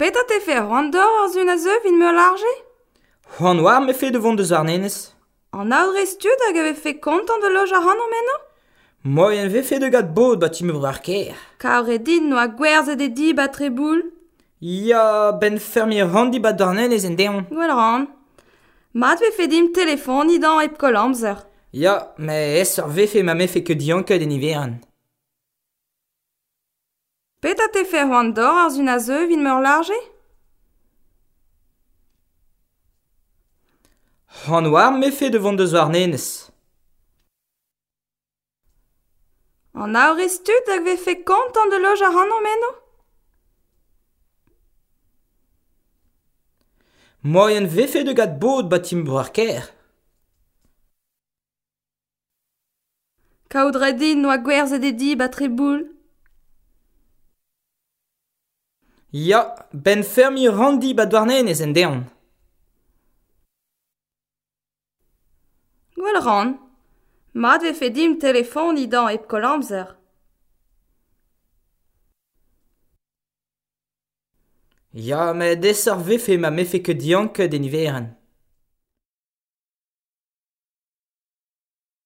Petra te fe an dor ar zun a zeu vin meur large C'hoant war me fe devon deus ar nenez. An aotre stud hag ave fe kontan de loj ar an omeno Moi en vefe de gad bod bat imur war ker. Ka aure dit no a gwerz e di bat reboul Ya ben fermier randi bat d'ar nenez en deon. Gwell ran. Mat vefe dim telefon idan ep kolamzer. Ya, me es ur vefe ma mefe ke dianket en iveran. Peta te fer oan dor ar zun a zeu vin meur large Han war mefe devant deus ar nenez. An aurez tud hag vefe kont an de loj ar an omeno Moi en vefe de gad bod batim boar ker. Kaout redin noa gwerzh e dedi batre boul. Ya, ben fermi randi badwarnenez en deon. Gwell ran, mat ve fedim telefon idan ep kolamzer. Ya, me desor vefe ma mefe ke diank den iveren.